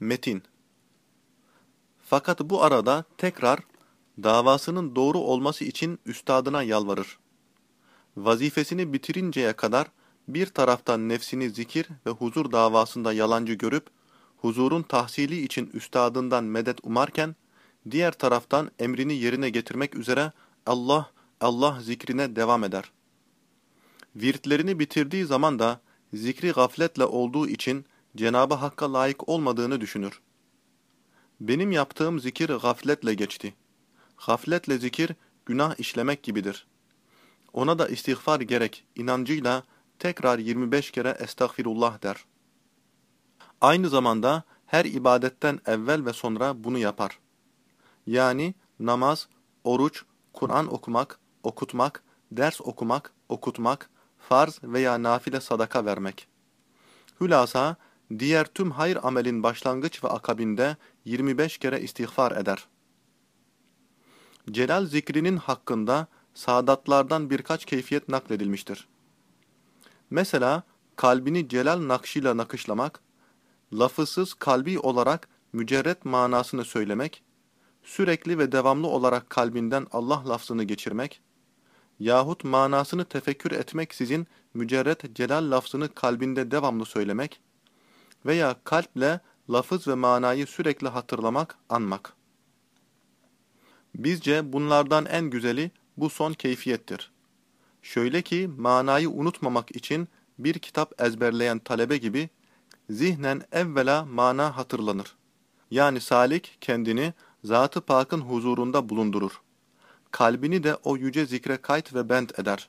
Metin Fakat bu arada tekrar davasının doğru olması için üstadına yalvarır. Vazifesini bitirinceye kadar bir taraftan nefsini zikir ve huzur davasında yalancı görüp, huzurun tahsili için üstadından medet umarken, diğer taraftan emrini yerine getirmek üzere Allah, Allah zikrine devam eder. Virtlerini bitirdiği zaman da zikri gafletle olduğu için Cenabı Hakk'a layık olmadığını düşünür. Benim yaptığım zikir gafletle geçti. Gafletle zikir günah işlemek gibidir. Ona da istiğfar gerek inancıyla tekrar 25 kere estağfirullah der. Aynı zamanda her ibadetten evvel ve sonra bunu yapar. Yani namaz, oruç, Kur'an okumak, okutmak, ders okumak, okutmak, farz veya nafile sadaka vermek. Hülasa, diğer tüm hayır amelin başlangıç ve akabinde 25 kere istiğfar eder. Celal zikrinin hakkında saadatlardan birkaç keyfiyet nakledilmiştir. Mesela kalbini celal nakşıyla nakışlamak, lafızsız kalbi olarak mücerret manasını söylemek, sürekli ve devamlı olarak kalbinden Allah lafzını geçirmek, yahut manasını tefekkür etmek sizin mücerret celal lafzını kalbinde devamlı söylemek veya kalple lafız ve manayı sürekli hatırlamak, anmak. Bizce bunlardan en güzeli bu son keyfiyettir. Şöyle ki manayı unutmamak için bir kitap ezberleyen talebe gibi zihnen evvela mana hatırlanır. Yani salik kendini Zat-ı Pak'ın huzurunda bulundurur. Kalbini de o yüce zikre kayıt ve bent eder.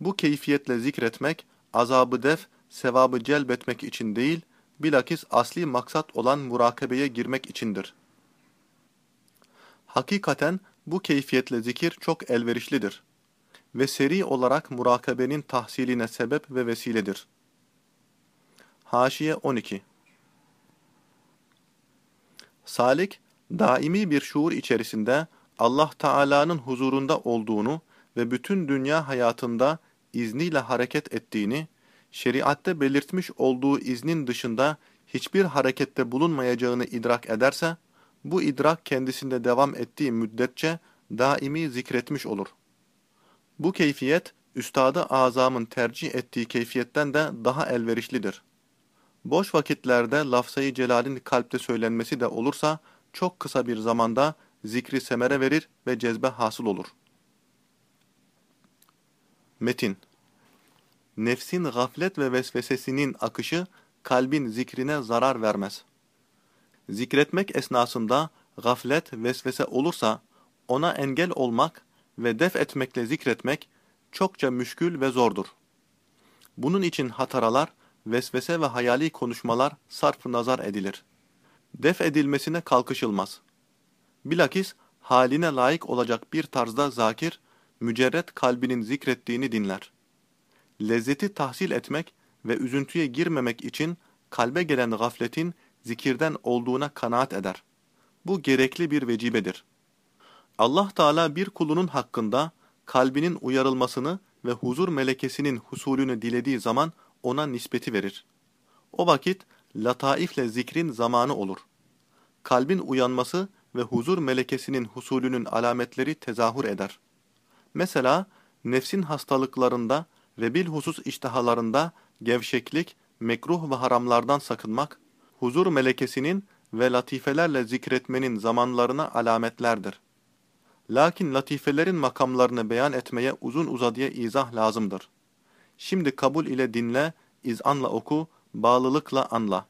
Bu keyfiyetle zikretmek, azabı def, sevabı celbetmek için değil, bilakis asli maksat olan murakabeye girmek içindir. Hakikaten bu keyfiyetle zikir çok elverişlidir ve seri olarak murakabenin tahsiline sebep ve vesiledir. Haşiye 12 Salik, daimi bir şuur içerisinde Allah Teala'nın huzurunda olduğunu ve bütün dünya hayatında izniyle hareket ettiğini, şeriatte belirtmiş olduğu iznin dışında hiçbir harekette bulunmayacağını idrak ederse, bu idrak kendisinde devam ettiği müddetçe daimi zikretmiş olur. Bu keyfiyet, Üstad-ı Azam'ın tercih ettiği keyfiyetten de daha elverişlidir. Boş vakitlerde lafzayı celalin kalpte söylenmesi de olursa, çok kısa bir zamanda zikri semere verir ve cezbe hasıl olur. Metin Nefsin gaflet ve vesvesesinin akışı, kalbin zikrine zarar vermez. Zikretmek esnasında gaflet, vesvese olursa, ona engel olmak ve def etmekle zikretmek çokça müşkül ve zordur. Bunun için hataralar, vesvese ve hayali konuşmalar sarf nazar edilir. Def edilmesine kalkışılmaz. Bilakis haline layık olacak bir tarzda zakir, mücerret kalbinin zikrettiğini dinler. Lezzeti tahsil etmek ve üzüntüye girmemek için kalbe gelen gafletin zikirden olduğuna kanaat eder. Bu gerekli bir vecibedir. Allah Teala bir kulunun hakkında kalbinin uyarılmasını ve huzur melekesinin husulünü dilediği zaman ona nispeti verir. O vakit lataifle zikrin zamanı olur. Kalbin uyanması ve huzur melekesinin husulünün alametleri tezahür eder. Mesela nefsin hastalıklarında ve bilhusus iştihalarında gevşeklik, mekruh ve haramlardan sakınmak, huzur melekesinin ve latifelerle zikretmenin zamanlarına alametlerdir. Lakin latifelerin makamlarını beyan etmeye uzun uzadıya izah lazımdır. Şimdi kabul ile dinle, izanla oku, bağlılıkla anla.